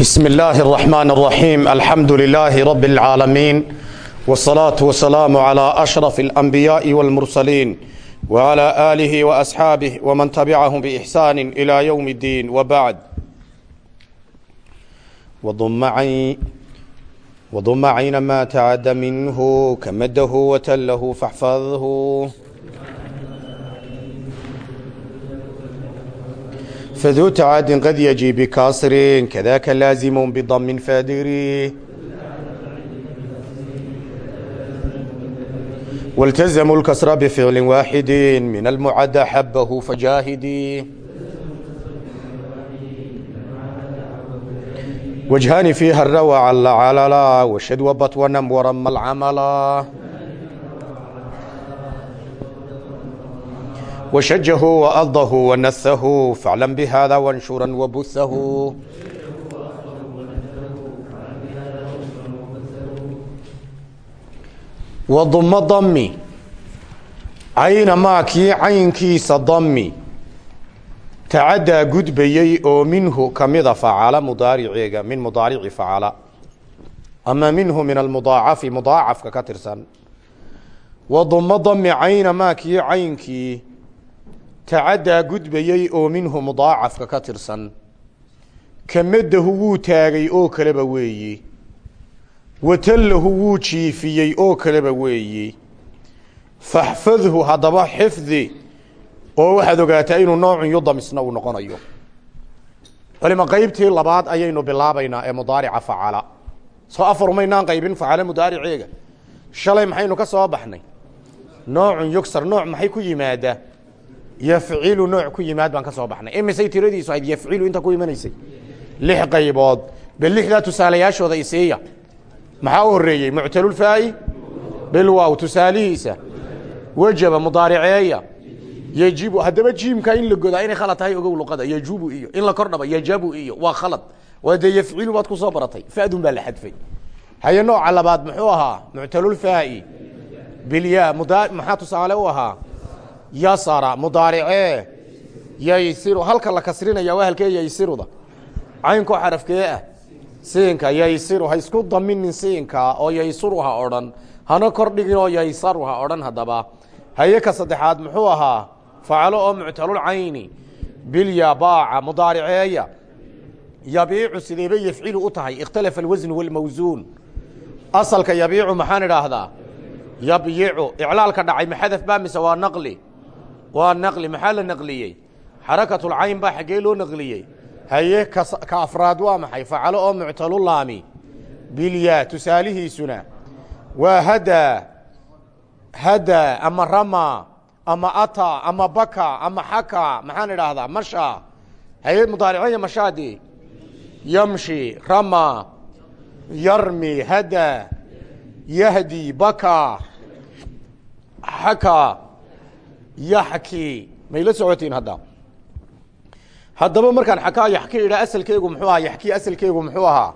بسم الله الرحمن الرحيم الحمد لله رب العالمين والصلاة والسلام على أشرف الأنبياء والمرسلين وعلى آله وأصحابه ومن تبعهم بإحسان إلى يوم الدين وبعد وضم عين وضم عين ما تعد منه كمده وتله فاحفظه فذو تعاد قد يجي بكسر كذاك لازم بضم فادر والتزموا الكسر بفعل واحد من المعد حبه فجاهدي وجهان فيها الروى عل عللا وشد وبط ونم ورم العملا وشجه وأضه ونثه فاعلم بهذا وانشرا وبثه وضم ضمي عين maakii caynkiisa dami tacadaa gudbayey oo minhu kamida facala mudaariceega min mudaarici facala ama minhu min almudaacafi mudaacafka ka tirsan wadumo dami cayna maakii caynkii tacadaa gudbayey oo minhu mudaacafka ka tirsan kamadahu wuu taagay oo kaleba weeyi watallahu wuu jiifiyey oo kaleba weeyi. Faxfadhu haddaba xifdi oo waxaad ogaataa inuu noocun yudam isna uu noqonayo. Culima qaybtii labaad ayaynu bilaabaynaa ee mudaarica facala. Soo afar maynaan qaybin facala mudaariceega shalay maxaynu ka soo baxnay? Noocun yugsar nooc maxay ku yimaadaa yafcilu nooc ku yimaad baan ka soo baxnay. Imisay tiradiisu ahayd yafcilu inta ku imanaysay? Lix qaybood. Bal lixdaa tusaalayaashooda isiiya maxaa u horeeyey muctalulfaa'i bilwaaw tusaalihiisa. Wajaba mudaariceeya. Yejibu haddaba jiimka in la godaa inay khalad tahay ogow luqada. Yejubu iyo in la kordhaba yejabu iyo waa khalad. Waa dee yafcilu baad ku soo baratay. Fadun baa la xadfay. Haye nooca labaad muxuu ahaa? Muctalulfaa'i bilya muda maxaa tusaale u ahaa yasara mudaaricee yaysiru. Halka la kasrinaya waa halkee yaysiruda? Caynkoo xarafkee ah. Siinka yaysiru. Ha isku daminin siinka oo yaysuru ha odhan. Hana kordhigin oo yaysaru ha odhan haddaba. Haye ka saddexaad muxuu ahaa? Facalo oo muctalul cayni. Bilya baaca mudaariceeya. Yabiicu sideeba yafcilu u tahay. Ikhtalafa alwasnu walmawsuun asalka yabiicu maxaan idhaahdaa? Yabyicu iclaalka dhacay maxadaf baa mise naqli waa naqli maxaa la naqliyey? Xarakatulcayn baa xaggee loo naqliyey. Haye ka afraad waa maxay? Facalo oo muctalulaami bilya tusaalihiisuna. Waa hadaa hadaa ama rama ama ata ama baka ama xaka maxaan idhaahdaa? Masha. Haye mudaariceeya mashaadi. Yamshi rama yarmi hadaa yahdi baka xaka yaxki. May la socotiin hadda? Haddaba markaan xakaa yaxki idhaa asalkeygu muxuu ahaa yaxki asalkeygu muxuu ahaa.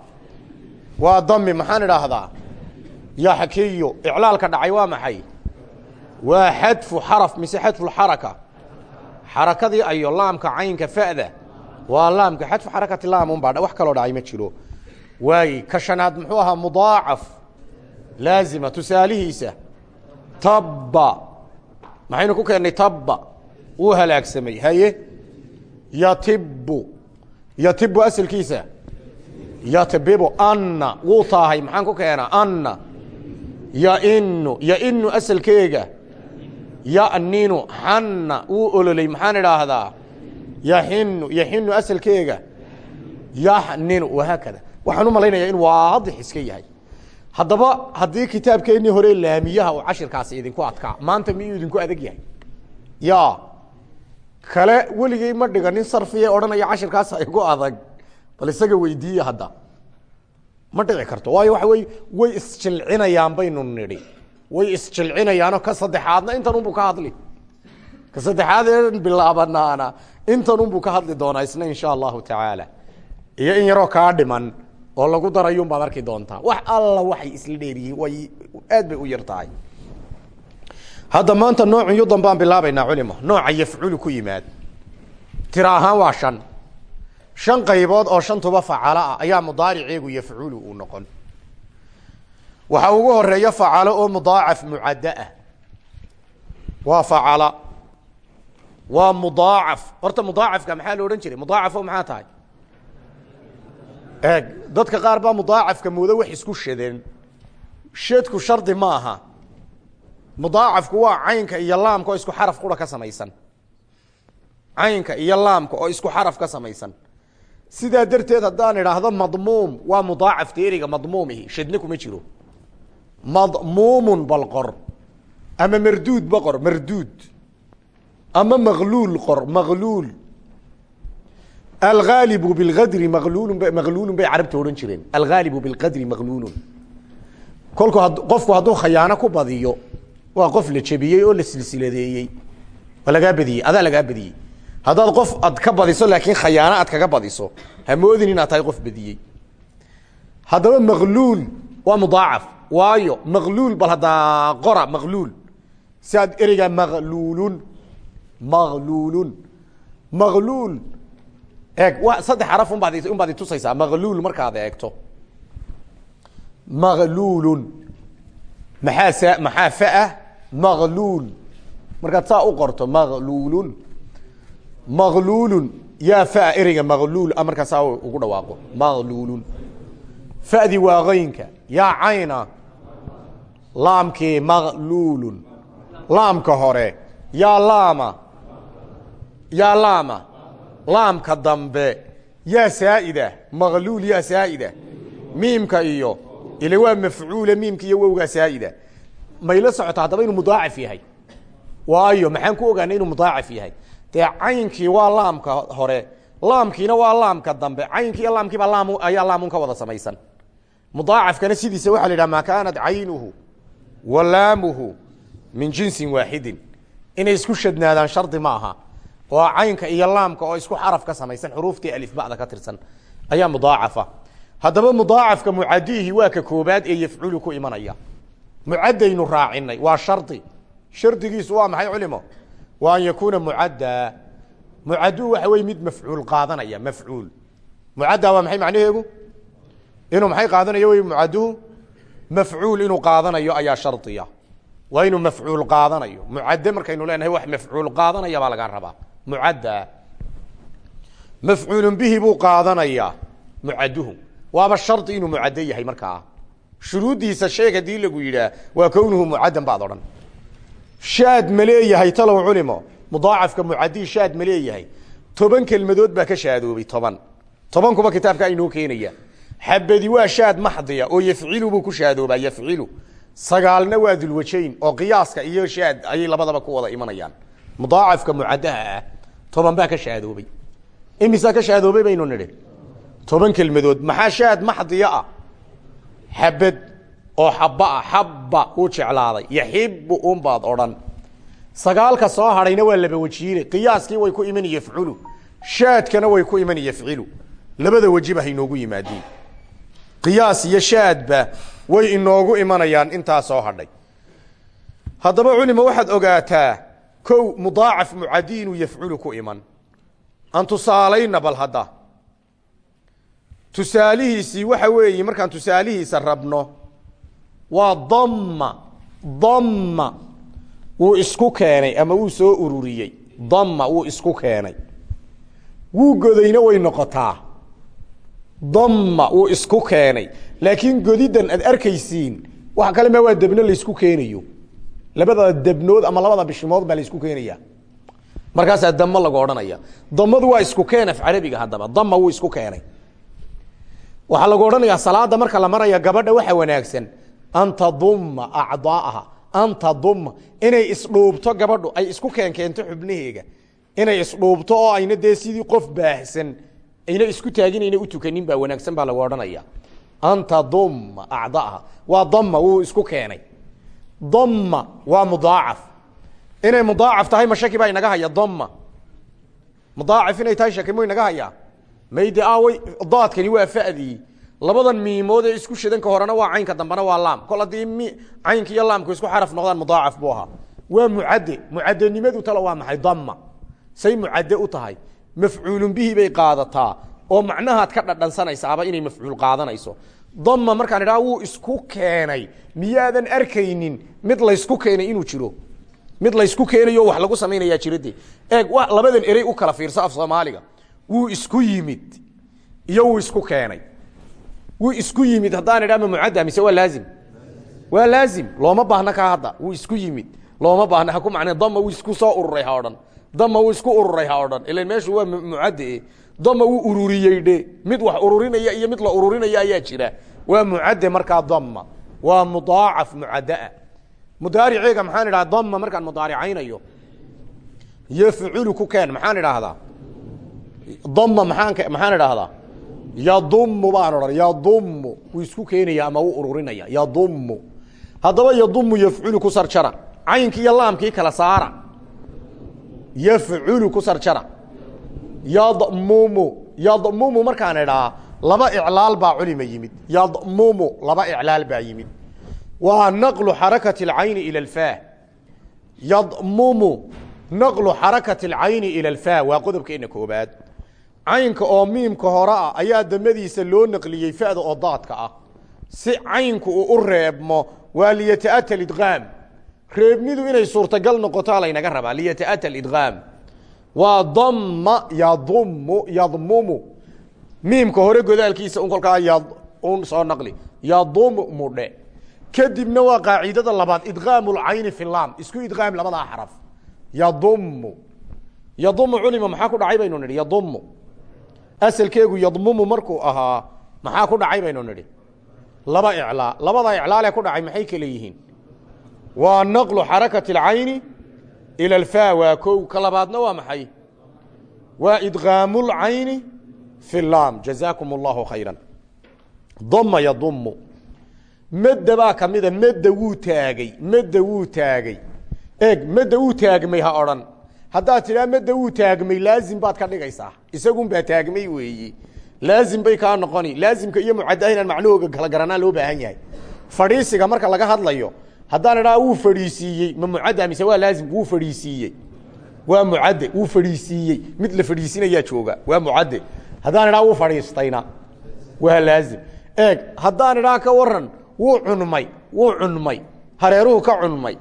Waa dami maxaan idhaahdaa? Yaxkiyo iclaalka dhacay waa maxay? Waa xadfu xaraf mise xadfuxaraka xarakadii ayo laamka caynka fa'da. Waa laamka xadfu xarakati laamun baa wax kaloo dhacay ma jiro. Waaye ka shanaad muxuu ahaa mudaacaf. Laazima tusaalihiisa. Tabba maxaynu ku keennay tabba. Wuu halaagsamay. Haye? Yatibu yatibu asalkiisa. Yatbibu anna. Wuu taahay. Maxaan ku keenaa? Anna. Yainu yainu asalkeega. Yaninu xanna wuu ololey maxaan idhaahdaa? Yaxinu yaxinu asalkeega. Yaxninu wahaakada waxaan u malaynayaa in waadix iska yahay haddaba haddii kitaabkeennii hore laamiyaha uu cashirkaasi idinku adkaa maanta miyuu idinku adag yahay? Ya kale weligey ma dhiganin sarfiye odhanaya cashirkaas igu adag bal isaga weydiiye hadda. Ma dhici karto. Waayo waxa wey way isjilcinayaan baynu nidhi. Way isjilcinayaanoo ka saddexaadna intan unbu ka hadli. Ka saddexaad ee bilaabanaana. Intan unbu ka hadli doonaa isna insha allahu tacaala. Iyo in yaroo kaa dhiman oo lagu darayun baad arki doontaa. Wax alla waxay isla dheeryihiin way aad bay u yar hadda maanta noocun yudan bilaabaynaa culimo. Nooca yafculu ku yimaad. Tira ahaan waa shan. Shan qaybood oo shantuba facalo ah ayaa mudaariceegu yafculu uu noqon. Waxaa ugu horreeya facalo oo mudaacaf mucaddo ah. Waa facala waa mudaacaf. Horta mudaacafka maxaa lo odhan jiray? Mudaacafo maxaa tahay eeg dadka qaar baa mudaacafka moodo wax isku shadeen shadku shardi ma aha. Mudaacafku waa caynka iyo laamka oo isku xaraf qura ka samaysan. Caynka iyo laamka oo isku xaraf ka samaysan. Sidaa darteed haddaan idhaahdo madmuum waa mudaacafta eriga madmuumihi. Shadne kuma jiro. Madmuumun bal qor ama marduudba qor marduud. Ama makluul qor makluul algaalibu bilqadri maluulun makluulun bay carabta odhan jireen algaalibu bilqadri makluulun kolku qofku hadduu khayaano ku badiyo waa qof la jebiyey oo la silsiladeeyey waa lagaa badiyey adaa lagaa badiyey haddaad qof ad ka badiso laakiin khayaano aad kaga badiso hamoodin inaad tahay qof badiyey haddaba makluul waa mudaacaf waayo makluul bal haddaa qora makluul si aad ereygaa makluulun makluulun makluul eeg saddex xaraf unbaad unbaad itusaysaa makluul markaad eegto. Makluulun maxaa sa maxaa faah makluul markaad saa u qorto makluulun makluulun yaa faa ereyga makluul a markaa saa ugu dhawaaqo. Makluulun fadi waa kaynka yaa cayna. Laamkii makluulun laamka hore. Yaa laama. Yaa laama laamka dambe. Yaa saa'ida makluul yaa saa'ida. Miimka iyo ile waa mafcuula miimka iyo wowgaa saa'ida. Mayla socota haddaba inuu mudaacaf yahay? Waayo maxaan ku ogaanay inuu mudaacaf yahay? Dee caynkii waa laamka hore laamkiina waa laamka dambe. Caynkii iyo laamkiibaa laam ayaa laamun ka wada samaysan. Mudaacafkana sidiisa waxa la yidhaha maa kaanat caynuhu wa laamuhu min jinsin waaxidin inay isku shadnaadaan shardi ma aha oo caynka iyo laamka oo isku xaraf ka samaysan xuruuftii alifbada ka tirsan ayaa mudaacafa. Haddaba mudaacafka mucadiihi waa ka koobaad ee yafculu ku imanaya. Mucaddaynu raacinay waa shardi. Shardigiisu waa maxay culimo? Waa an yakuuna mucaddaa mucaduu waxa wey mid mafcuul qaadanaya mafcuul. Mucaddaa waa maxay macnaheegu inuu maxay qaadanayo wey mucaduhu mafcuul inuu qaadanayo ayaa shardiya waa inuu mafcuul qaadanayo. Mucadde markaynu leenahay wax mafcuul qaadanaya baa laga rabaa. Mucaddaa mafcuulun bihi buu qaadanayaa mucaduhu waaba shardi inuu mucadde yahay markaa. Shuruuddiisa sheeg haddii lagu yidhaah waa kownuhu mucaddan baad odhan. Shaad ma talow culimo. Mudaacafka mucadii shaad ma toban kelmadood baa ka shaadoobay toban. Toban kuba kitaabka aynoo keenaya. Xabadi waa shaad maxdiya oo yafcilu buu ku shaadoobaa yafcilu sagaalna waa dulwajayn oo qiyaaska iyo shaad ayay labadaba ku wada imanayaan. Mudaacafka mucadaha ah toban baa ka shaadoobay. Imisaa ka shaadoobay baynu nidhi? Toban kelmadood. Maxaa shaad maxdiya ah? Xabad oo xaba ah xabba uu jeclaaday. Yaxibu unbaad odhan. Sagaalka soo hadhayna waa laba wajiire qiyaaskii way ku iman yafculu. Shaadkana way ku iman yafcilu. Labada wajiba hainoogu yimaadiin qiyaas iyo shaadba way inoogu imanayaan intaa soo hadhay. Haddaba culima waxaad ogaataa kow mudaacaf mucadi inuu yafculu ku iman. Aan tusaalayna bal hadda. Tusaalihiisii waxa weeye markaan tusaalihiisa rabno waa damma damma wuu isku keenay ama wuu soo ururiyey. Damma wuu isku keenay. Wuu godayna way noqotaa damma wuu isku keenay. Laakiin godidan aad arkaysiin waxa kale ma waa debno laysku keenayo. Labada debnood ama labada bishimood baa laysku keenaya. Markaasaa damo lagu odhanaya. Damadu waa isku keen af carabiga haddaba. Dama wuu isku keenay. Waxaa lagu odhanayaa salaada marka la maraya gabadha waxa wanaagsan. An taduma acdaa'aha an taduma inay isdhuubto gabadhu ay isku keenkeento xubnaheega inay isdhuubto oo ayna dee sidii qof baahsan ayna isku taagin ayna u tukanin baa wanaagsan baa lagu odhanaya an taduma acdaaha. Waa dama wuu isku keenay. Dama waa mudaacaf. Inay mudaacaf tahay ma shaki baa inaga haya dama mudaacaf inay tahay shaki mu inaga hayaa mayde aawey daadkani waa fadii labadan miimood ee isku shidanka horena waa caynka dambena waa laam. Kol haddii m caynka iyo laamku isku xaraf noqdaan mudaacaf buu ahaa. Waa mucadde. Mucaddenimadu talo waa maxay? Dama say mucadde u tahay mafcuulun bihi bay qaadataa oo macnahaad ka dhadhansanaysaaba inay mafcuul qaadanayso. Dama markaan idhaha wuu isku keenay. Miyaadan arkaynin mid laysku keenay inuu jiro. Mid laysku keenayo wax lagu samaynayaa jirade eeg labadan erey u kala fiirso af soomaaliga. Wuu isku yimid. Iyo wuu isku keenay. Wuu isku yimid. Haddaan idha ma mucadda mise waa laazim? Waa laazim. Looma baahna kaa hadda. Wuu isku yimid. Looma baahna. Haku macne dama wuu isku soo ururay ha odhan dama wuu isku ururay ha odhan ilan meeshu waa mucadde dama wuu ururiyey dhe mid wax ururinaya iyo mid la ururinaya ayaa jira. Waa mucadde markaa dama waa mudaacaf mucaddaa. Mudaariceega maxaan idhaha dama markaan mudaaricaynayo yafculu ku keen maxaan idhaahdaa. Dama maaan maxaan idhaahdaa. Yadumu baan odhan yadumu wuu isku keenaya ama wuu ururinaya. Yadumu haddaba yadumu yafculu ku sarjara. Caynkii iyo laamkii kala saara yafculu ku sarjara yadmumu yadmumu markaan idhaa laba iclaal baa culima yimid yadmumu laba iclaal baa yimid waa naqlu xarakati اlcayni ilى اlfaa yadmumu naqlu xarakati اlcayni ilى اlfaa waa qodobkeena koobaad caynka oo miimka hore ah ayaa damadiisa loo naqliyey fada oo daadka ah si caynku uu u reebmo waa liyataata idqaam reebnidu inay suurtagal noqotaa laynaga rabaa. Liyataata idqaam waa dama yadumu yadmumu. Miimka hore godaalkiisa un kolkaa ya un soo naqli. Yadumumu dhe. Kadibna waa qaacidada labaad idqaamu lcayni fi lam isku idqaam labadaa xaraf yadumu yadumu culima maxaa ku dhacay baynu nidhi? Yadumu asalkeegu yadmumu markuu ahaa maxaa ku dhacay baynu nidhi? Laba iclaa. Labada iclaalee ku dhacay maxay kale yihiin waa naqlu xarakati اlcayni ilى اlfa waa kow ka labaadna waa maxay waa idqaamu اlcayni fi lam jazaakum اllahu khayra dama yadumu medda baa kamida medda wuu taagay medda wuu taagay eeg medda wuu taagmay ha odhan haddaad tidhaa medda wuu taagmay laazim baad ka dhigaysaa isagun baa taagmay weeyi laazim bay kaa noqoni laazimka iyo mucaddaha inaan macnahooga kala garanaa loo baahan yahay fadhiisiga marka laga hadlayo haddaan idhaa wuu fadhiisiiyey ma mise waa laazim? Wuu fadhiisiiyey. Waa mucadde wuu fadhiisiiyey. Mid la fadhiisinayaa jooga waa mucadde. Haddaan idhaa wuu fadhiistayna waa laazim. Eeg haddaan idhaa ka waran wuu cunmay wuu cunmay. Hareeruhu ka cunmay.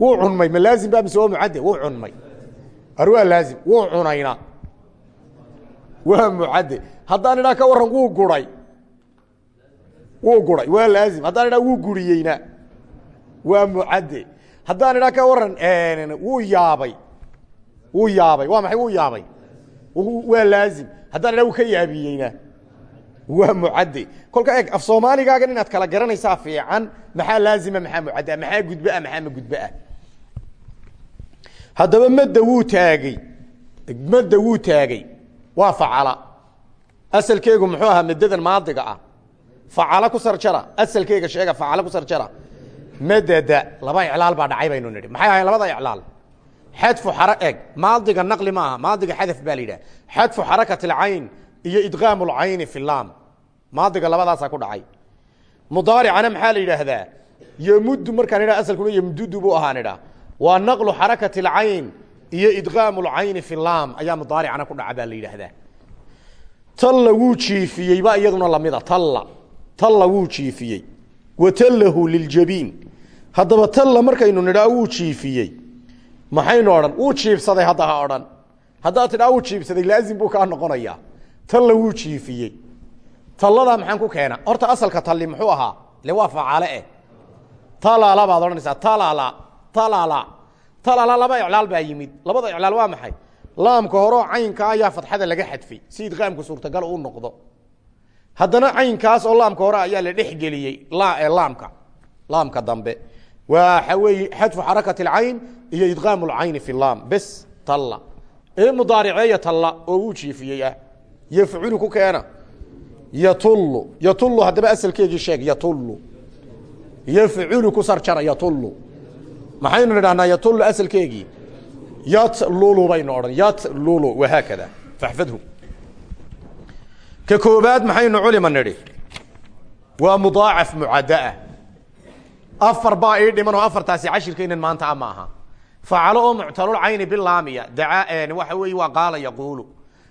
Wuu cunmay. Ma laazim ba mise waa mucadde? Wuu cunmay. Ar laazim wuu cunayna. Waa mucadde. Haddaan idhaa ka waran wuu guray. Wuu guray waa laazim. Haddaan idhaa wuu guriyeyna waa mucadde haddaan idhaa ka waran wuu yaabay. Wuu yaabay. Waa maxay? Wuu yaabay. Waa laazim. Haddaan idhaa wuu ka yaabiyeyna. Waa mucadde kolka eeg af soomaaligaagan inaad kala garanaysaa fiican maxaa laazima maxaa mucaddaa maxaa gudbaa maxaa ma gudbaah haddaba madda wuu taagey madda wuu taagey waa facala. Asalkeegu muxuu ahaa madadan maadiga ah. Facala ku sarjara. Asalkeega sheega facala ku sarjara madada laba iclaal baa dhacay baynu nidhi. Maxay ahayn labada iclaal? Xadfu xara eg maadiga naqli maaha maadiga xadaf baa la yidhaha. Xadfu xarakat alcayn iyo idqaamu lcayni fi lam maadiga labadaasaa ku dhacay. Mudaaricana maxaa la yidhaahdaa? Yomuddu markaan idha asalkuna yomdudu buu ahaan idha waa naqlu xarakati alcayn iyo idqaamu lcayni fi lam ayaa mudaaricana ku dhaca baa la yidhaahdaa. Talla wuu jiifiyey ba iyaduna lamida talla. Talla wuu jiifiyey. Wa tallahu liljabiin haddaba talla markaynu nidhaa wuu jiifiyey. Maxaynu odhan wuu jiibsaday hadda ha odhan. Haddaad tidhaa wuu jiibsaday laazim buu kaa noqonayaa. Talla wuu jiifiyey. Talladaa maxaan ku keena horta asalka talli muxuu ahaa waa facaale eh. Talala baad odhanaysaa talala talala talala laba iclaal baa yimid. Labada iclaal waa maxay? Laamka horeo caynka ayaa fatxada laga xadfay. Si idqaamku suurtagal uu noqdo. Haddana caynkaas oo laamka hore ayaa la dhex geliyey laamka laamka dambe waxa weeye xadfu xarakati alcayn iyo idqaamu lcayni fi lam bes talla ee mudaariceeya talla oo wuu jiifiyey ah yafculu ku keena yatullu yatullu haddaba asalkeegii sheeg yatullu yafculu ku sarjara yatullu maxaynu nidhahnaa yatullu asalkeegii yatlulu baynu odhan yatlulu wahaakada faxfadhu ka koobaad maxaynu culima nidhi waa mudaacaf mucaddaa afar baa ii dhiman oo afartaasi cashirkaynan maanta ama aha. Facalo oo muctalulcayni bilaamiya daa waxa weeye waa qaala yaquulu.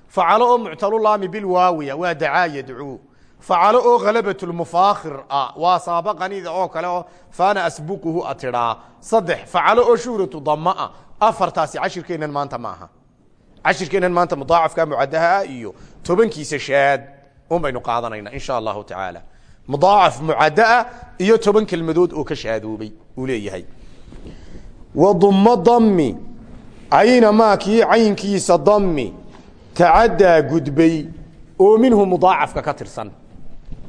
Facalo oo muctalulaami bilwaawiya waa dacaa yadcuu. Facalo oo khalabat lmufaakhir ah waa saabaqanida oo kale oo faana asbuquhu a tidhaa. Saddex facalo oo shuhratu dama ah afartaasi cashirkeennan maanta ma aha. Cashirkeennan maanta mudaacafka mucadaha ah iyo tobankiisa shaad un baynu qaadanayna in sha allahu tacaala mudaacaf mucadaah iyo toban kelmadood oo ka shaadoobay uu leeyahay wadummo dami cayna maakii caynkiisa dami tacaddaa gudbay oo minhu mudaacafka ka tirsan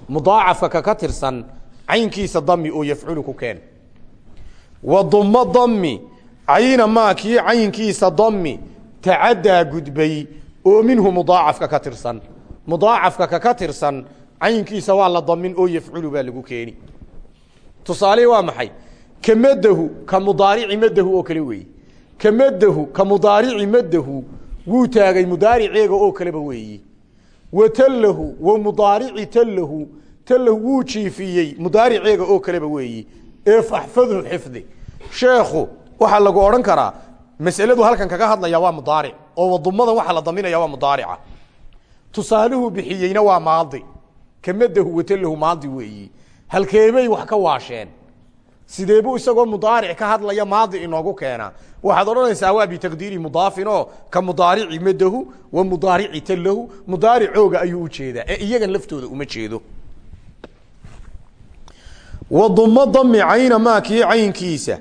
mudaacafka ka ka tirsan caynkiisa dami oo yafculu ku keen wadummo dami cayna maakii caynkiisa dami tacaddaa gudbay oo minhu mudaacafka ka tirsan mudaacafka ka ka tirsan caynkiisa waa la damin oo yafculu baa lagu keeni. Tusaale waa maxay? Ka madahu ka mudaarici madahu oo kale weeye ka madahu ka mudaarici madahu wuu taagay mudaariceega oo kaleba weeyi. Wa tallahu wa mudaarici tallahu tallahu wuu jiifiyey mudaariceega oo kaleba weeyi. Ee faxfadhu xifdi. Sheekhu waxaa lagu odhan karaa masaladu halkan kaga hadlaya waa mudaaric oo wadumada waxaa la daminaya waa mudaarica. Tusaaluhu bixiyeyna waa maadi kamadahu watalahu maadi weeyi. Halkeebay wax ka waasheen. Sideebuu isagoo mudaaric ka hadlaya maadi inoogu keena? Waxaad odhanaysaa waa bitaqdiiri mudaafin oo ka mudaarici madahu wa mudaarici talahu mudaaricooga ayuu u jeedaa ee iyagan laftooda uma jeedo. Wadumo dami cayna maakii caynkiisa.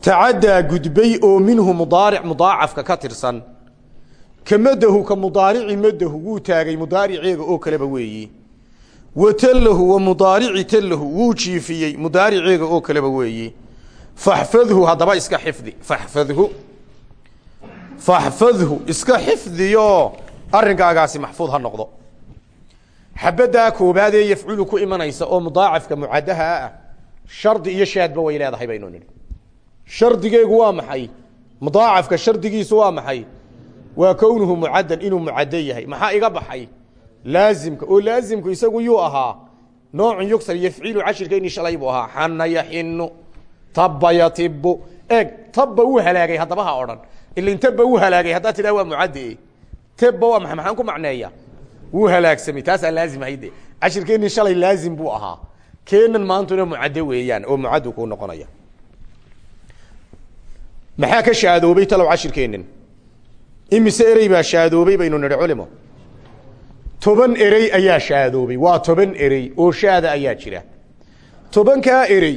Tacaddaa gudbay oo minhu mudaaric mudaacafka ka tirsan ka madahu ka mudaarici madahu wuu taagay mudaariceega oo kaleba weeyi. Wa tallahu wa mudaarici tallahu wuu jiifiyey mudaariceega oo kaleba weeyi. Faxfadhu haddaba iska xifdi. Faxfadhu faxfadhu iska xifdiyo. Arrinkaagaasi maxfuud ha noqdo. Xabaddaa koobaad ee yafculu ku imanaysa oo mudaacafka mucadaha ah shardi iyo shaadba way leedahay shardigeegu waa maxay? Mudaacafka shardigiisu waa maxay waa kownuhu mucadan inuu mucado yahay. Maxaa iga baxay? Laazimka. Oo laazimku isagu yuu ahaa. Noocun yugsar yafcilu cashirkayni shalay buu ahaa. Xana yaxinu taba yatibu eeg tabba wuu halaagay haddaba ha odhan. Ilin tabba wuu halaagay. Haddaa tidhaha waa mucade tebba waa maa maxaan ku macneeya? Wuu halaagsamay taasaa laazim hayde cashirkeenni shalay laazim buu ahaa. Keenan maantuna mucade weeyaan oo mucadu kuu noqonaya. Maxaa ka shaadoobay talow cashirkeennan imise erey baa shaadoobay baynu nidhi culimo. Toban erey ayaa shaadoobay. Waa toban erey oo shaada ayaa jira. Tobankaa erey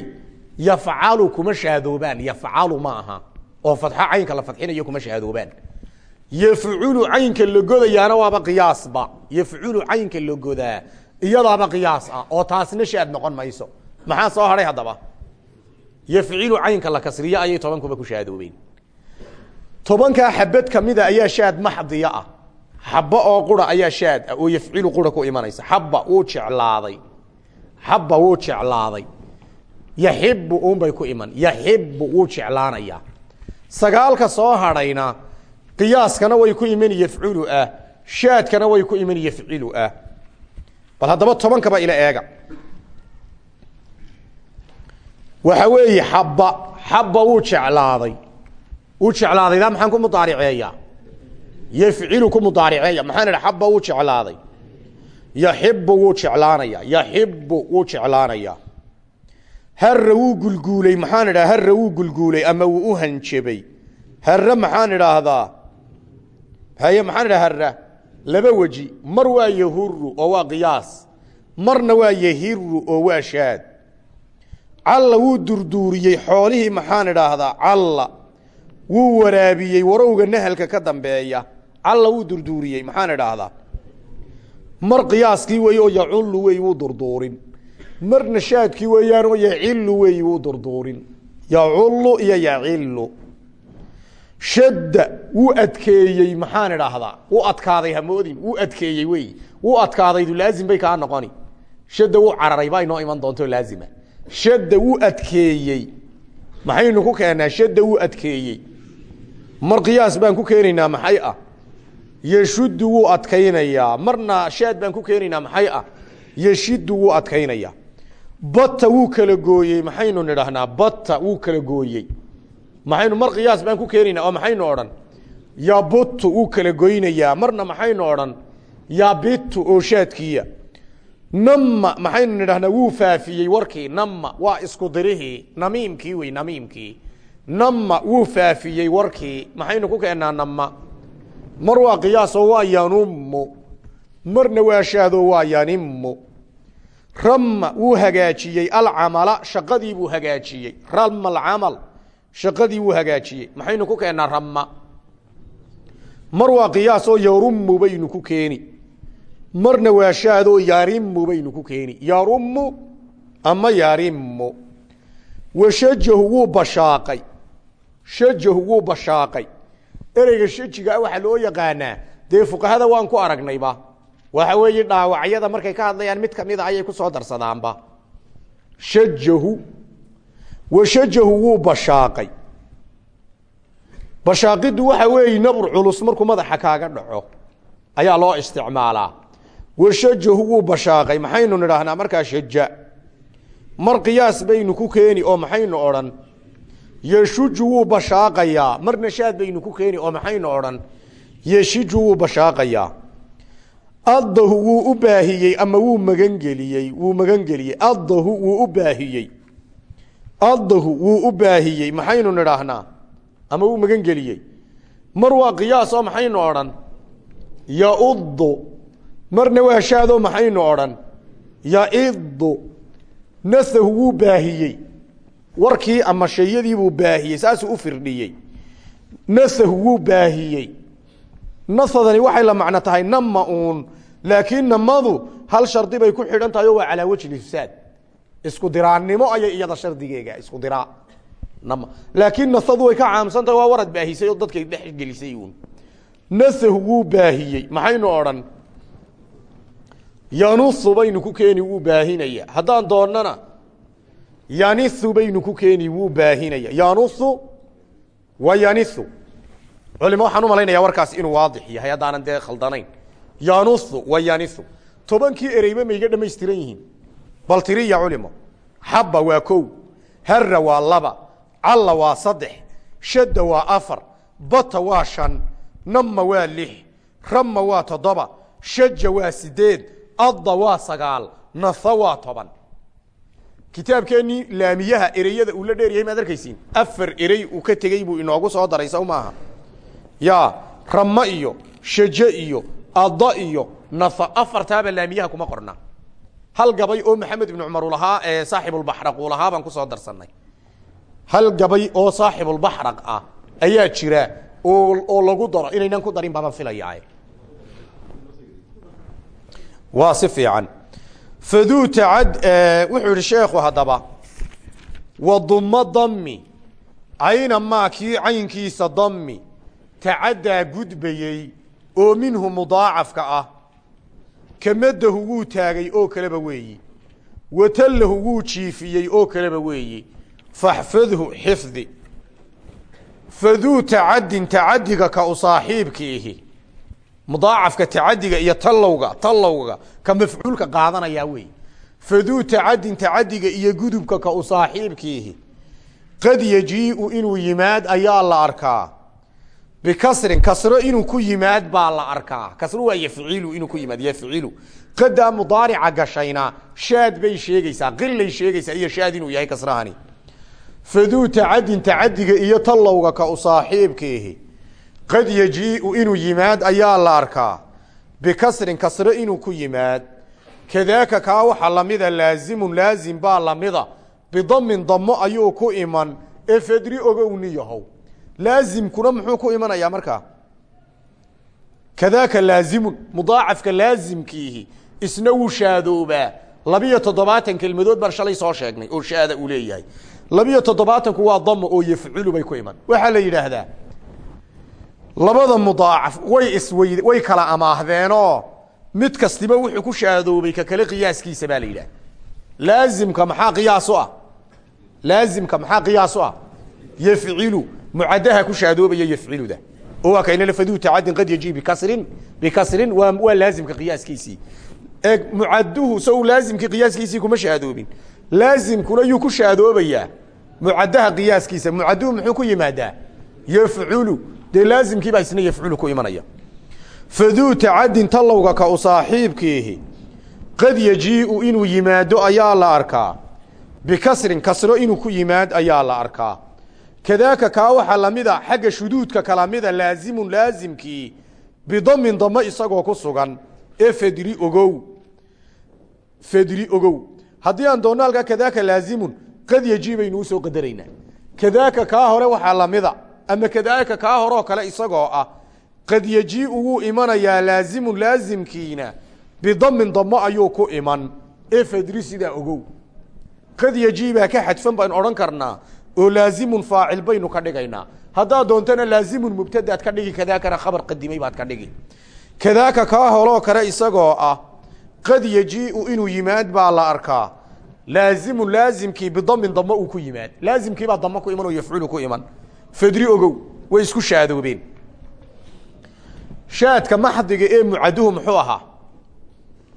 yafcalu kuma shaadoobaan. Yafcalu ma aha. Oo fadxo caynka la fadxinayo kuma shaadoobaan. Yafculu caynka la godayaana waaba qiyaasba yafculu caynka la godaa iyadaaba qiyaas ah. Oo taasna shaad noqon mayso. Maxaa soo hadhay haddaba? Yafcilu caynka la kasriyo ayay tobankuba ku shaadoobeen tobankaa xabad kamida ayaa shaad maxdiya ah. Xaba oo qura ayaa shaad ah oo yafcilu qura ku imanaysa. Xaba wuu jeclaaday. Xaba wuu jeclaaday. Yaxibu unbay ku iman. Yaxibu wuu jeclaanayaa sagaalka soo hadhayna qiyaaskana way ku iman yafculu ah. Shaadkana way ku iman yafcilu ah. Bal haddaba tobankaba ila eega. Waxa weeye xaba xaba wuu jeclaaday wuu jeclaadaydaa maxaan ku mudaariceeya yafcilu ku mudaariceeya maxaan idha xaba wuu jeclaaday. Yaxibu wuu jeclaanaya. Yaxibu wuu jeclaanaya. Harra wuu gulguulay. Maxaan idhaha harra wuu gulguulay ama wuu u hanjabay. Harre maxaan idhaahdaa? Haye maxaan idhaha harra laba weji. Mar waa yahuru oo waa qiyaas. Marna waa yahiru oo waa shaad calla wuu durduuriyey xoolihii maxaan idhaahdaa? Calla wuu waraabiyey warowga nahalka ka dambeeya calla wuu durduuriyey maxaan idhaahdaa? Mar qiyaaskii wey oo yacullu wey wuu durduurin. Marna shaadkii weeyaan oo yacilu wey wuu durduurin. Yacullu iyo yacilu shadda wuu adkeeyey maxaan idhaahdaa? Wuu adkaaday hamoodin wuu adkeeyey wey wuu adkaadaydu laazim bay kaa noqoni. Shadda wuu cararay baa inoo iman doonto laazima. Shadda wuu adkeeyey. Maxaynu ku keennaa shadda wuu adkeeyey mar qiyaas baan ku keenaynaa maxay ah? Yeshuddu wuu adkaynayaa marna shaad baan ku keenaynaa maxay ah? Yeshiddu wuu adkaynayaa batta wuu kala gooyey maxaynu nidhahnaa batta wuu kala gooyey. Maxaynu mar qiyaas baan ku keenaynaa oo maxaynu odhan? Yabutu wuu kala goynayaa. Marna maxaynu odhan? Yabitu oo shaadkiiya. Nama maxaynu nidhahnaa wuu faafiyey warkii nama waa isku dirihii namiimkii wey namiimkii nama wuu faafiyey warkii. Maxaynu ku keennaa nama mar waa qiyaasoo waa yanumu marna waa shaadoo waa yanimu rama wuu hagaajiyey. Alcamala shaqadii buu hagaajiyey. Rama alcamal shaqadii wuu hagaajiyey. Maxaynu ku keennaa rama mar waa qiyaasoo yarumu baynu ku keeni. Marna waa shaadoo yarimu baynu ku keeni. Yarumu ama yarimu washajahu wuu bashaaqay shajahu wuu bashaaqay. Ereyga shajiga waxaa loo yaqaanaa dee fuqahada waan ku aragnayba. Waxa weeye dhaawacyada markay ka hadlayaan mid kamida ayay ku soo darsadaanba. Shajahu washajahu wuu bashaaqay. Bashaaqidu waxa weeye nabr culus markuu madaxa kaaga dhaco ayaa loo isticmaalaa. Washajahu wuu bashaaqay maxaynu nidhaahnaa markaa shaja. Mar qiyaas baynu ku keeni oo maxaynu odhan yeshuju wuu bashaaqayaa. Marna shaad baynu ku keeni oo maxaynu odhan? Yeshiju wuu bashaaqayaa. Addahu wuu u baahiyey ama wuu magangeliyey wuu magangeliyey. Addahu wuu u baahiyey. Addahu wuu u baahiyey. Maxaynu nidhaahnaa? Ama wuu magangeliyey? Mar waa qiyaas oo maxaynu odhan? Yauddu. Marna waa shaadoo maxaynu odhan? Yaiddu. Nasahu wuu baahiyey warkii ama shayadiibuu baahiyey saasuu u firdhiyey. Nasahu wuu baahiyey. Nasadani waxay la macno tahay nama laakiin namadu hal shardi bay ku xidhan tahay oo waa calaa wejhi ifsaad. Isku diraannimo ayay iyada shardigeega isku diraa nama laakiin nasadu way ka caamsan tahay waa warad baahisay oo dadkay dhex gelisay uun. Nasahu wuu baahiyey maxaynu odhan? Yanusu baynu ku keeni wuu baahinaya haddaan doonnana yanisu baynu ku keeni wuu baahinaya yanusu wa yanisu culimo waxaan u warkaas inuu waadix yahay haddaanan dee khaldanayn yanusu wa yanisu tobankii ereyba mayga dhamaystiran yihiin bal tiriya culimo xabba waa kow harra waa laba calla waa saddex shadda waa afar bata waa shan namma waa lix ramma waa toddoba shaja waa sideed adda waa sagaal naha waa toban kitaabkeennii laamiyaha ereyada uu la dheeryahay maad arkaysiin. Afar erey uu ka tegey buu inoogu soo daray sow maaha. Ya rama iyo shaje iyo adda iyo naha afartaaba laamiyaha kuma qorna. Hal gabay oo maxamed ibnu cumar lahaa ee saaxibulbaxraq uu lahaa baan ku soo darsanay hal gabay oo saaxibulbaxraq ah ayaa jira oo oo lagu daro inaynan ku darin baabaan filaya waa si fiican faduu tacad wuxuu yihi sheekhu haddaba waduma dami cayna maa kii caynkiisa dami tacaddaa gudbayey oo minhu mudaacafka ah kamadahu wuu taagay oo kaleba weeyi watallahu wuu jiifiyey oo kaleba weeyi faxfadhu xifdi faduu tacadin tacadiga ka u saaxiibkiihi mudaacafka tacadiga iyo tallowga tallowga ka mafcuulka qaadanayaa wey faduu tacadin tacadiga iyo gudubka ka u saaxiibkiihi. Qad yajiiu inuu yimaad ayaa la arkaa. Bikasrin kasro inuu ku yimaad baa la arkaa. Kasro waa yafcilu inuu ku yimaad yafcilu qadaa mudaarica gashayna shaad bay sheegaysaa qilay sheegaysaa iyo shaad inuu yahay kasrahani. Faduu tacadin tacadiga iyo tallowga ka u saaxiibkiihi qad yajiiu inuu yimaad ayaa la arkaa. Bikasrin kasro inuu ku yimaad. Kadaaka kaa waxa lamida laazimun laazim baa lamida. Bidamin damo ayuu ku iman. Ee fedri ogowni yahow. Laazimkuna muxuu ku imanayaa markaa? Kadaaka laazimun mudaacafka laazimkiihi isna wuu shaadoobaa. Labiyo toddobaatan kelmadood baan shalay soo sheegnay oo shaada uu leeyahay. Labiyo toddobaatanku waa damo oo yafculu bay ku iman. Waxaa la yidhaahdaa labada mudaacaf way iswey way kala amaahdeenoo. Mid kastiba wuxuu ku shaadoobay ka kale qiyaaskiisa baa la yidhaha laazimka maxaa qiyaasu ah? Laazimka maxaa qiyaasu ah? Yafcilu. Mucadaha ku shaadoobaya yafciluda oo waa kaynala faduu tacadin qad yaji bikasrin bikasrin waa waa laazimka qiyaaskiisii. Ee mucaduhu so laazimkii qiyaaskiisii kuma shaadoobin. Laazimkuna yuu ku shaadoobayaa. Mucadaha qiyaaskiisa mucaduhu muxuu ku yimaadaa? Yafculu dee laazimkiibaa isna yafculu ku imanaya. Faduu tacadin tallowga ka u saaxiibkiihi. Qad yajii'u inuu yimaado ayaa la arkaa. Bikasrin kasro inuu ku yimaad ayaa la arkaa. Kadaaka kaa waxaa lamida xagga shuduudka kalamida laazimun laazimkii bidamin damo isagoo ku sugan ee fedri ogow. Fedri ogow. Haddii aan doonno halkaa kadaaka laazimun qad yaji baynu u soo qadaraynaa. Kadaaka kaa hore waxaa lamida ama kadaaka kaa horoo kale isagoo ah qad yajiiu wuu imanayaa laazimun laazimkiina bidamin damo ayuu ku iman. Ee fedri sidaa ogow qad yaji baa ka xadfan baan odhan karnaa oo laazimun faacil baynu ka dhigaynaa. Haddaad doontana laazimun mubtadaad ka dhigi kadaakana khabar qadimay baad ka dhigi. Kadaaka kaa holoo kale isagoo ah qad yajiiu inuu yimaad baa la arkaa. Laazimun laazimkii bidamin damo uu ku yimaad. Laazimkiibaa damo ku iman oo yafculu ku iman fedri ogow way isku shaadoobeen shaadka maxdiga ee mucaduhu muxuu ahaa?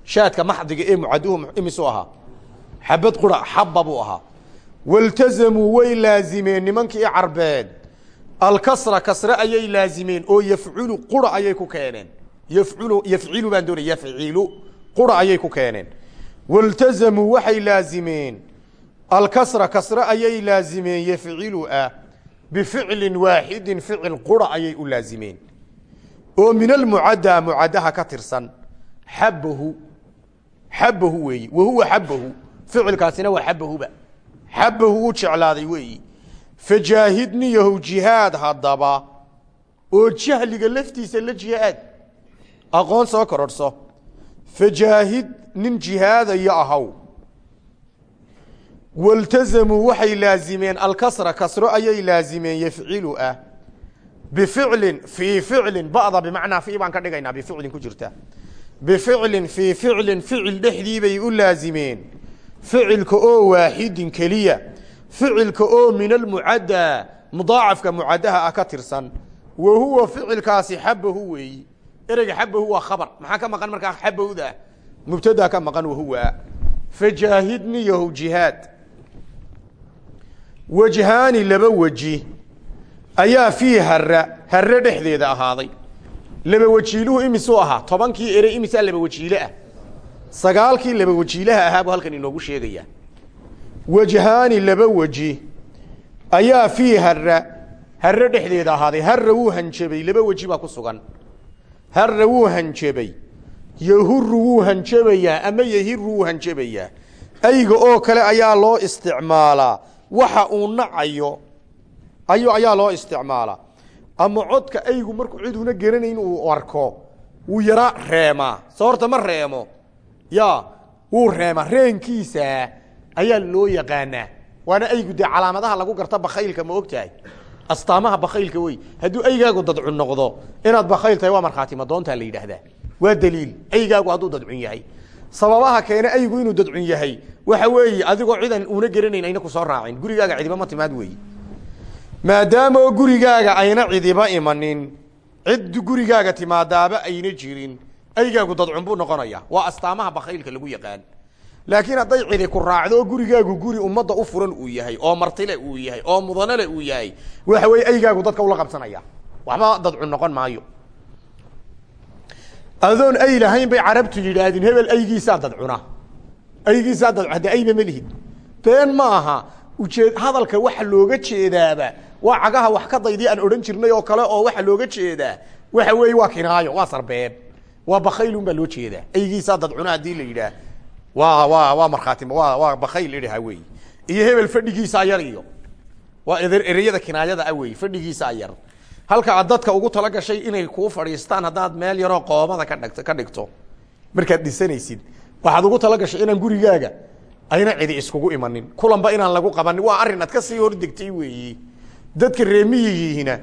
Shaadka maxdiga ee mucaduhu imisuu ahaa? Xabad qura xabba buu ahaa. Waltazamuu way laazimeen nimankii carbeed. Alkasra kasre ayay laazimeen oo yafculu qura ayay ku keeneen. Yafculu yafcilu baan doonaya yafcilu qura ayay ku keeneen. Waltazamuu waxay laazimeen. Alkasra kasre ayay laazimeen yafcilu ah bificlin waaxidin ficil qura ayay u laazimeen oo min almucaddaa mucadaha ka tirsan xabahu xabahu weeyi wa huwa xabahu ficilkaasina waa xabahuba xabahu u jeclaaday weeyi fajaahidniyahu jihaad haddaba oo jahliga laftiisa la jihaad aqoon soo kororhso fajaahid nin jihaadaya ahaw waltazamuu waxay laazimeen alkasra kasro ayay laazimeen yafcilu ah bificlin fii ficlin ba'da bimacnaa fii baan ka dhigaynaa bificlin ku jirta bificlin fii ficlin ficil dhexdii bay u laazimeen ficilka oo waaxidin keliya ficilka oo min almucaddaa mudaacafka mucadaha ah ka tirsan wa huwa ficilkaasi xabahu weeyi ereyga xabahu waa khabar maxaa ka maqan markaa xabahda mubtadaa ka maqan wahuwa wajhaani laba weji ayaa fii hara hare dhexdeeda ahaaday. Laba wajiiluhu imisuu ahaa tobankii erey imisaa laba wajiile ah. Sagaalkii laba wajiilaha ahaa buu halkan inoogu sheegaya wajhaani laba weji ayaa fii hara hare dhexdeeda ahaaday. Hara wuu hanjabay laba weji baa ku sugan. Hara wuu hanjabay yahuru wuu hanjabayaa ama yahiru wuu hanjabayaa. Ayga oo kale ayaa loo isticmaalaa waxa uu nacayo ayu ayaa loo isticmaalaa ama codka aygu markuu ciduuna garanayn uu arko wuu yara reemaa soo horta ma reemo. Ya wuu reema. Reenkiisa ayaa loo yaqaanaa. Waana aygu dee calaamadaha lagu garta bakaylka ma og tahay astaamaha bakaylka wey. Hadduu aygaagu dadcun noqdo inaad bakayl tahay waa markhaati madoontaa la yidhaahdaa? Waa daliil. Aygaagu hadduu dadcun yahay sababaha keena aygu inuu dadcun yahay. Waxa weeye adigoo cidan uuna geranayn ayna ku soo raacin. Gurigaaga cidiba ma timaad weeye maadaama oo gurigaaga ayna cidiba imanin cid gurigaaga timaadaaba ayna jirin aygaagu dadcun buu noqonaya waa astaamaha bakaylka lagu yaqaan. Laakiin hadday cidi ku raacdo oo gurigaagu guri ummadda u furan uu yahay oo martile uu yahay oo mudanale uu yahay waxa weeye aygaagu dadka ula qabsanaya. Waxba dadcun noqon maayo adoon ay lahayn bay carabtu yidhaahdeen hebel aygiisaa dadcuna aygiisaa dadcuna hadde ayba ma lihid been ma aha ujeed hadalka waxa looga jeedaaba waa cagaha wax ka daydii aan odhan jirnay oo kale oo waxa looga jeedaa waxa weeye waa kinaayo waa sarbeeb waa bakaylun baa loo jeedaa aygiisaa dadcuna haddii la yidhaah waa waa waa markhaati waa waa bakayl idhaha wey iyo hebel fadhigiisaa yar iyo waa ereyada kinaayada ah wey fadhigiisaa yar halka aad dadka ugu tala gashay inay kuu fadhiistaan haddaad meel yaroo qoobada ka dhagt ka dhigto. Markaad dhisanaysid waxaad ugu tala gashay inaan gurigaaga ayna cidi iskugu imanin. Kulanba inaan lagu qabanin. Waa arrin aad ka sii hordegtay weeyi. Dadka ree miyigiihina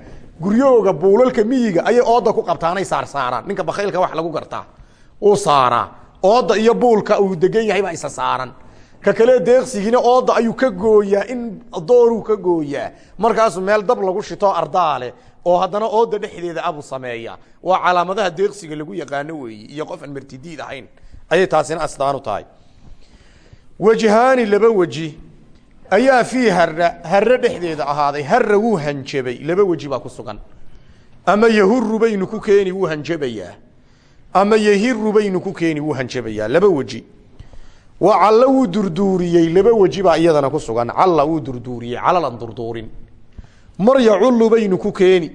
guryahooga buulalka miyiga ayay ooda ku qabtaanay saarsaaraan ninka bakaylka wax lagu gartaa uu saaraa. Ooda iyo buulka uu degan yahay baa isa saaran ka kale deeqsigiina ooda ayuu ka gooyaa in dooruu ka gooyaa. Markaasuu meel dab lagu shito ardaale oo haddana ooda dhexdeeda abuu sameeya. Waa calaamadaha deeqsiga lagu yaqaano weeyi iyo qof aan martidiid ahayn. Ayay taasina astaan u tahay. Wajhaani laba weji ayaa fii hara hare dhexdeeda ahaaday hara wuu hanjabay. Laba weji baa ku sugan. Ama yahuru baynu ku keeni wuu hanjabayaa. Ama yahiru baynu ku keeni wuu hanjabayaa. Laba weji. Wa callo wuu durduuriyey. Laba weji baa iyadana ku sugan. Calla wuu durduuriyey. Calalan durduurin mar yaculu baynu ku keeni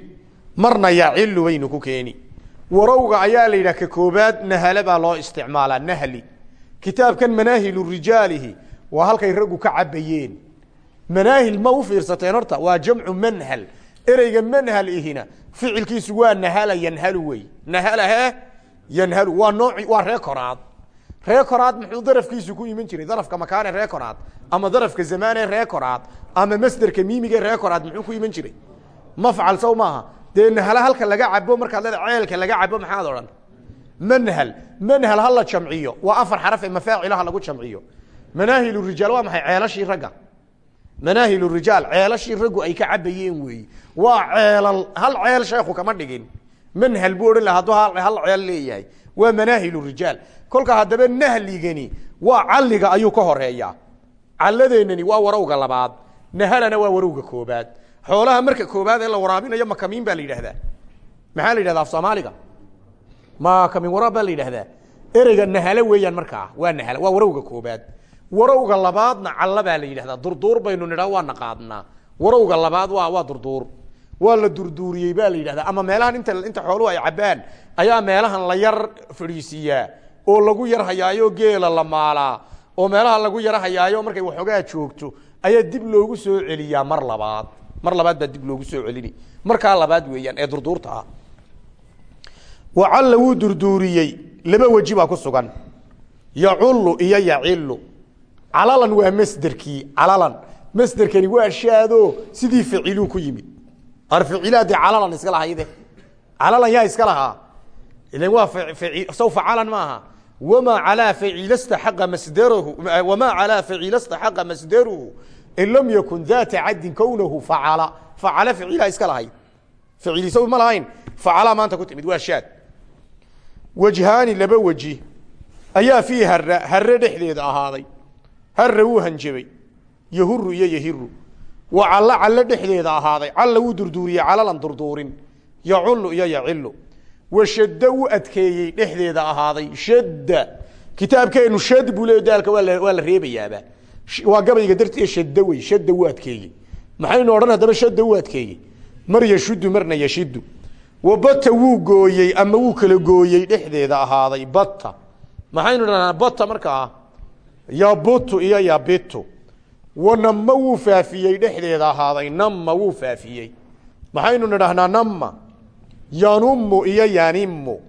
marna yacilu baynu ku keeni. Warowga ayaa la ka koobaad nahale baa loo isticmaalaa nahli. Kitaabkan manaahilu rijaalihi waa halkay raggu ka cabayeen manaahil ma u fiirsateen horta waa jamcu manhal. Ereyga manhal ihina ficilkiisu waa nahala yanhalu wey. Nahala he yanhalu waa nooci waa ree ree koraad muxuu darafkiisu ku iman jiray? Darafka makaane ree ama darafka zamaane ree koraad ama masderka miimige ree muxuu ku iman jiray? Mafcal saw maaha. Dee nahala halka laga cabo markaad leeda ceelka laga cabo maxaad odhan? Manhal manhal hala jamciyo. Waa afar xaraf ee mafaacilaha lagu jamciyo. Manaahil rijaal waa maxay? Ceelashii ragga. Manaahil rijaal ceelashii raggu ay ka cabayeen weeyi. Waa ceelal hal ceel sheekhu kama dhigin. Manhal buu odhan laha hadduu hal ceel leeyahay. Waa manaahil rijaal kolka haddaba nahligani waa calliga ayuu ka horeeyaa calladeenani waa warowga labaad nahalana waa warowga koobaad. Xoolaha marka koobaad ee la waraabinayo makamiin baa la yidhahdaa? Maxaa la yidhahda af soomaaliga? Waraab baa la yidhahdaa? Ereyga nahalo weeyaan markaa waa nahala waa warowga koobaad. Warowga labaadna calla baa la yidhahdaa durduur baynu nidhaa waa naqaadnaa warowga labaad waa waa durduur. Waa la durduuriyey baa la yidhahdaa. Ama meelahan inta inta xooluhu ay cabbaan ayaa meelahan la yar fadhiisiiyaa oo lagu yar hayaayo geela la maalaa oo meelaha lagu yar hayaayo markay waxoogaa joogto ayaa dib loogu soo celiyaa mar labaad. Mar labaad baa dib loogu soo celini. Markaa labaad weeyaan ee durduurta ah. Wacalla wuu durduuriyey. Laba weji baa ku sugan. Yaculu iyo yacilu calalan waa masderkii calalan. Masderkani waa shaado. Sidii ficiluu ku yimid. Ar ficilaadii calalan iska lahayde calalan yaa iska lahaa? Ilan waa saw facalan maaha wamaa calaa facila staxaqa masdarahu wamaa calaa facila staxaqa masdaruhu in lam yakun daata caddin kownahu facala facala ficilaa iska lahayd ficilisaw ma lahayn facalaa maanta ku timid waa shaad wajhaani laba weji ayaa fii hara hare dhexdeeda ahaaday harra wuu hanjabay yahuru iyo yahiru wa callo callo dhexdeeda ahaaday calla wuu durduuriyey calalan durduurin yaculu iyo yacilu wa shadda wuu adkeeyey dhexdeeda ahaaday. Shadda. Kitaabkeenu shad buu le daalka waa la reebayaaba. Waa gabayga darti shadda wey shadda wuu adkeeyey. Maxaynu odhan haddaba shadda wuu adkeeyey? Mar yashuddu marna yashidu wa bata wuu gooyey ama wuu kala gooyey dhexdeeda ahaaday. Bata maxaynu dhahnaa bata markaa yabutu iyo yabitu wa nama wuu faafiyey dhexdeeda ahaaday. Nama wuu faafiyey. Maxaynu yanumu iyo yanimu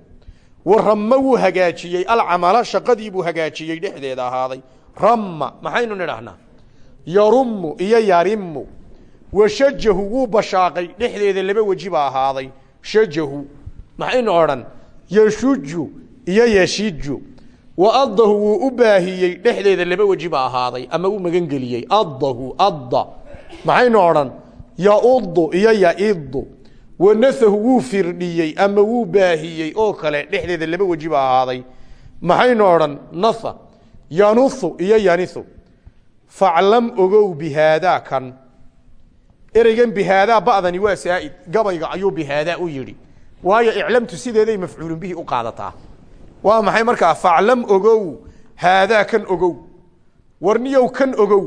wa rama wuu hagaajiyey alcamala shaqadii buu hagaajiyey dhexdeeda ahaaday. Rama maxaynu nidhahnaa yarumu iyo yarimu wa shajahu wuu bashaaqay dhexdeeda laba weji baa ahaaday. Shajahu maxaynu odhan? Yashuju iyo yashiju wa addahu wuu u baahiyey dhexdeeda laba weji baa ahaaday ama uu magangeliyey. Addahu adda. Maxaynu odhan? Yaudu iyo yaidu wa nahahu wuu firdhiyey ama wuu baahiyey oo kale dhexdeeda laba weji baa ahaaday. Maxaynu odhan? Natha yanuhu iyo yanihu faclam ogow bihaadaa kan. Ereygan bihaadaa ba'dani waa saa'id. Gabayga ayuu bihaadaa u yidhi. Waayo iclamtu sideeday mafcuulun bihi u qaadataa. Waa maxay markaa? Faclam ogow haadaa kan ogow. Warniyow kan ogow.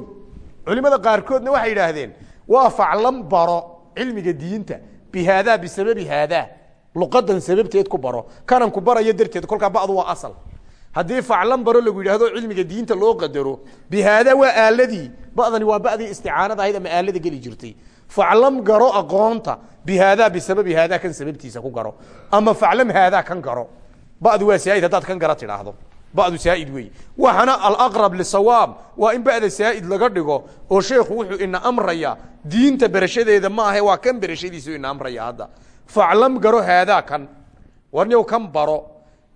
Culimada qaarkoodna waxay yidhaahdeen waa faclam baro cilmiga diinta bihaadaa bisababi haadaa luqadan sababteed ku baro kanan ku barayo darteed kolkaa ba'du waa asal haddii faclan baro lagu yidhaahdo cilmiga diinta loo qadaro bihaadaa waa aaladii ba'dani waa ba'dii isticaanada ahayd ama aalada geli jirtay faclam garo aqoonta bihaadaa bisababi haadaa kan sababtiisa ku garo ama faclam haadaa kan garo badu waa saaid haddaad kan gara tidhaahdo badu saaid weeye waxaana alaqrab lisawaab waa in ba'da saaid laga dhigo oo sheekhu wuxuu ina amraya diinta berashadeeda ma ahe waa kan berashadiisu ina amraya hadda. Faclam garo haadaa kan warniyow kan baro.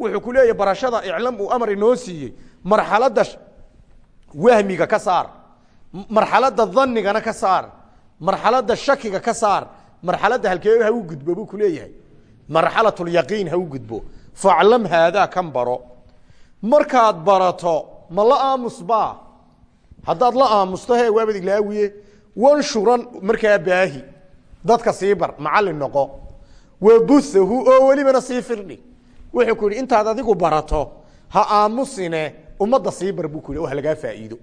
Wuxuu ku leeyahy barashada iclam uu amar inoo siiyey marxaladda wahmiga ka saar marxaladda dhanigana ka saar marxaladda shakiga ka saar marxaladda halkee ha gudbo ku leeyahay. Marxalatulyaqiin ha u gudbo. Faclam haadaa kan baro markaad barato ma la aamusbaa haddaad la aamusto he waabad ilaawiye wanshuran markaa baahi. Dadka sii bar macallin noqo. Wabuhahu oo welibana sii firdhi. Wuxuu ku yidhi intaad adigu barato ha aamusine ummadda sii bar buu ku yidhi. Oo halagaa faa'iido.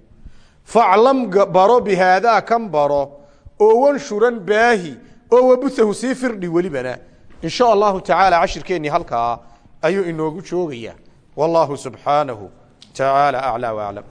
Faclam baro bihaadaa kan baro oo wanshuran baahi oo wabuhahu sii firdhi welibana. In allahu tacaala cashirkeennii halkaa ayuu inoogu joogayaa wallaahu subxaanahu tacaala aclaa waaclam